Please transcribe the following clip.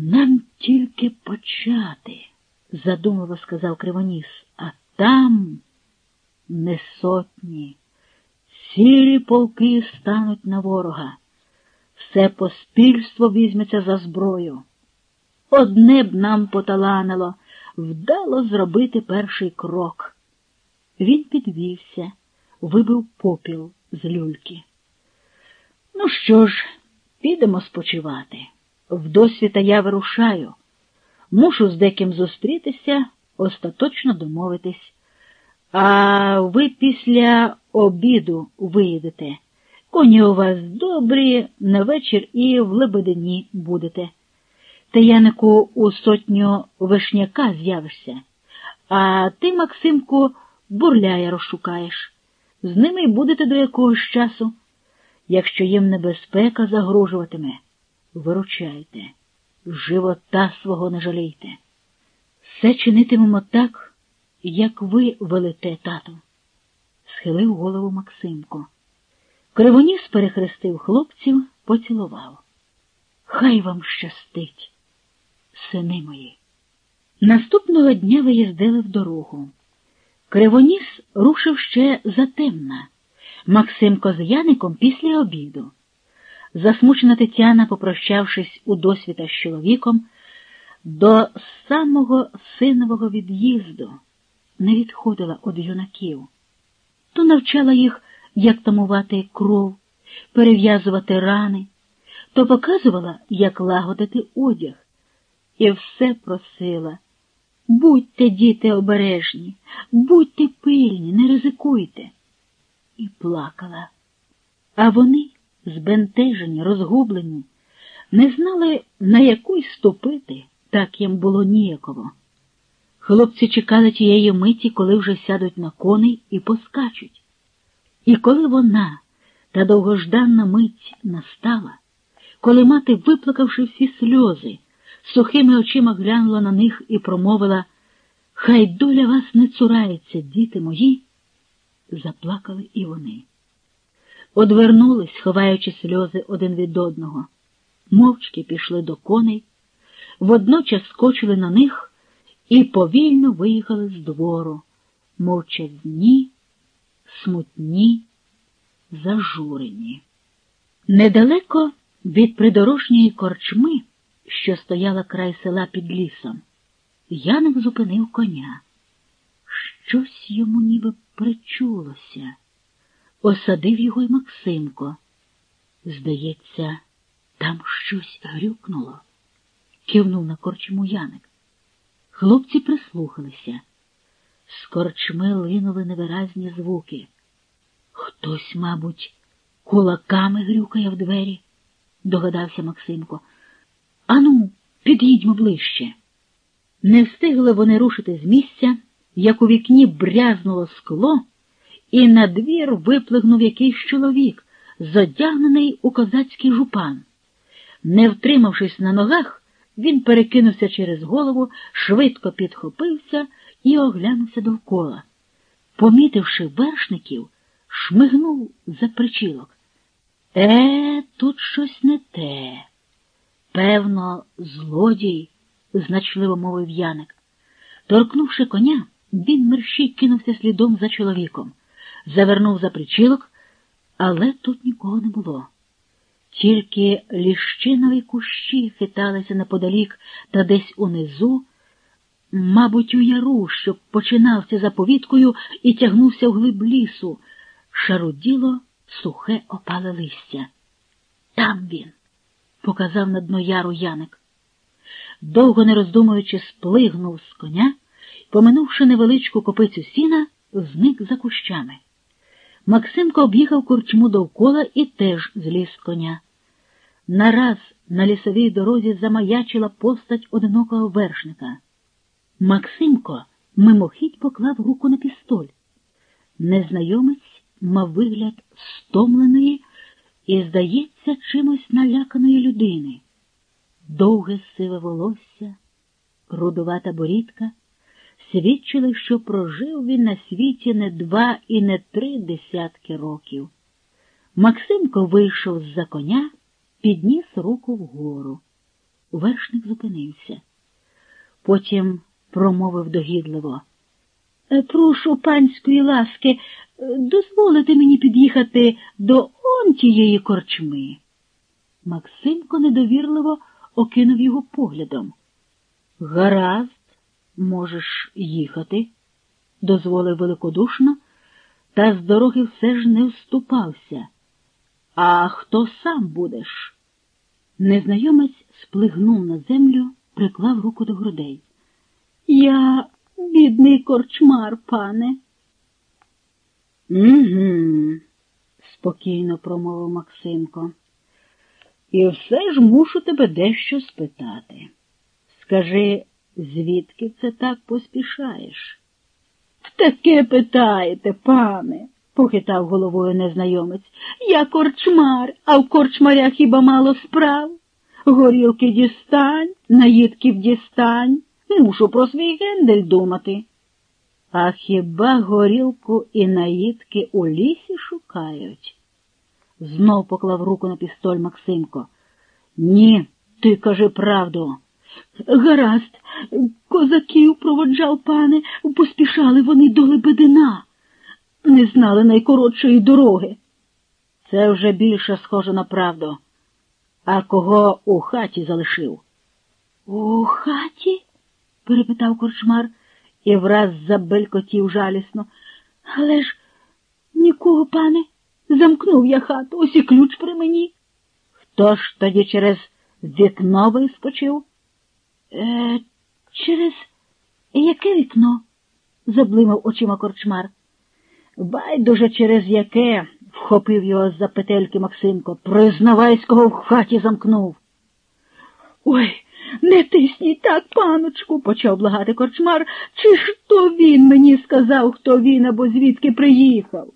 Нам тільки почати, задумливо сказав Кривоніс, а там не сотні, цілі полки стануть на ворога. Все поспільство візьметься за зброю. Одне б нам поталанило, вдало зробити перший крок. Він підвівся, вибив попіл з люльки. Ну що ж, підемо спочивати. В досвіта я вирушаю. Мушу з деким зустрітися, остаточно домовитись. А ви після обіду виїдете. Коні у вас добрі, на вечір і в Лебедині будете. Та Янику у сотню вишняка з'явишся, а ти, Максимку, бурляя розшукаєш. З ними й будете до якогось часу. Якщо їм небезпека загрожуватиме, виручайте, живота свого не жалійте. Все чинитимемо так, як ви велите, тату, схилив голову Максимко. Кривоніс перехрестив хлопців, поцілував. Хай вам щастить, сини мої. Наступного дня виїздили в дорогу. Кривоніс рушив ще затемна. Максимко з Яником після обіду. Засмучена Тетяна, попрощавшись у досвіта з чоловіком, до самого синового від'їзду не відходила від юнаків, то навчала їх, як тамувати кров, перев'язувати рани, то показувала, як лагодити одяг, і все просила. Будьте, діти, обережні, будьте пильні, не ризикуйте. І плакала. А вони, збентежені, розгублені, не знали, на яку й ступити, так їм було ніяково. Хлопці чекали тієї миті, коли вже сядуть на коней і поскачуть. І коли вона, та довгожданна мить настала, коли мати, виплакавши всі сльози, сухими очима глянула на них і промовила Хай доля вас не цурається, діти мої, заплакали і вони. Одвернулись, ховаючи сльози один від одного, мовчки пішли до коней, водночас скочили на них і повільно виїхали з двору, мовчазні, смутні, зажурені. Недалеко від придорожньої корчми, що стояла край села під лісом, Яник зупинив коня. Щось йому ніби причулося. Осадив його й Максимко. Здається, там щось грюкнуло. Кивнув на корчму Яник. Хлопці прислухалися. З корчми линули невиразні звуки. Хтось, мабуть, кулаками грюкає в двері, догадався Максимко. Ану, під'їдьмо ближче. Не встигли вони рушити з місця, як у вікні брязнуло скло, і на двір виплигнув якийсь чоловік, зодягнений у козацький жупан. Не втримавшись на ногах, він перекинувся через голову, швидко підхопився і оглянувся довкола. Помітивши вершників, шмигнув за причілок. Е, тут щось не те. Певно, злодій, значливо мовив Яник. Торкнувши коня, він мерщій кинувся слідом за чоловіком, завернув за причілок, але тут нікого не було. Тільки ліщинові кущі хиталися неподалік та десь унизу, мабуть, у яру, що починався за повіткою і тягнувся вглиб лісу, шаруділо сухе опале листя. Там він, показав на дно яру Яник. Довго не роздумуючи, сплигнув з коня поминувши невеличку копицю сіна, зник за кущами. Максимко об'їхав корчму довкола і теж зліз коня. Нараз на лісовій дорозі замаячила постать одинокого вершника. Максимко мимохідь поклав руку на пістоль. Незнайомець мав вигляд стомленої і, здається, чимось наляканої людини. Довге сиве волосся, рудувата борідка свідчили, що прожив він на світі не два і не три десятки років. Максимко вийшов з за коня, підніс руку вгору. Вершник зупинився. Потім промовив догідливо. «Е, Прошу панської ласки, е, дозволите мені під'їхати до он тієї корчми. Максимко недовірливо окинув його поглядом. Гаразд, можеш їхати, дозволив великодушно, та з дороги все ж не вступався. А хто сам будеш? Незнайомець сплигнув на землю, приклав руку до грудей. Я бідний корчмар, пане. Угу, спокійно промовив Максимко. І все ж мушу тебе дещо спитати. Скажи, звідки це так поспішаєш? Таке питаєте, пане, похитав головою незнайомець. Я корчмар, а в корчмарях хіба мало справ? Горілки дістань, наїдків дістань. Мушу про свій гендель думати. А хіба горілку і наїдки у лісі шукають? Знов поклав руку на пістоль Максимко. Ні, ти кажи правду. Гаразд, козаків проводжав, пане, поспішали вони до Лебедина. Не знали найкоротшої дороги. Це вже більше схоже на правду. А кого у хаті залишив? У хаті? перепитав корчмар і враз забелькотів жалісно. Але ж нікого, пане, замкнув я хату, ось і ключ при мені. Хто ж тоді через вікно вискочив? Е, через яке вікно? заблимав очима корчмар. Байдуже через яке, вхопив його з за петельки Максимко, признавайського в хаті замкнув. Ой, не тисніть так, паночку, почав благати корчмар. Чи ж то він мені сказав, хто він або звідки приїхав?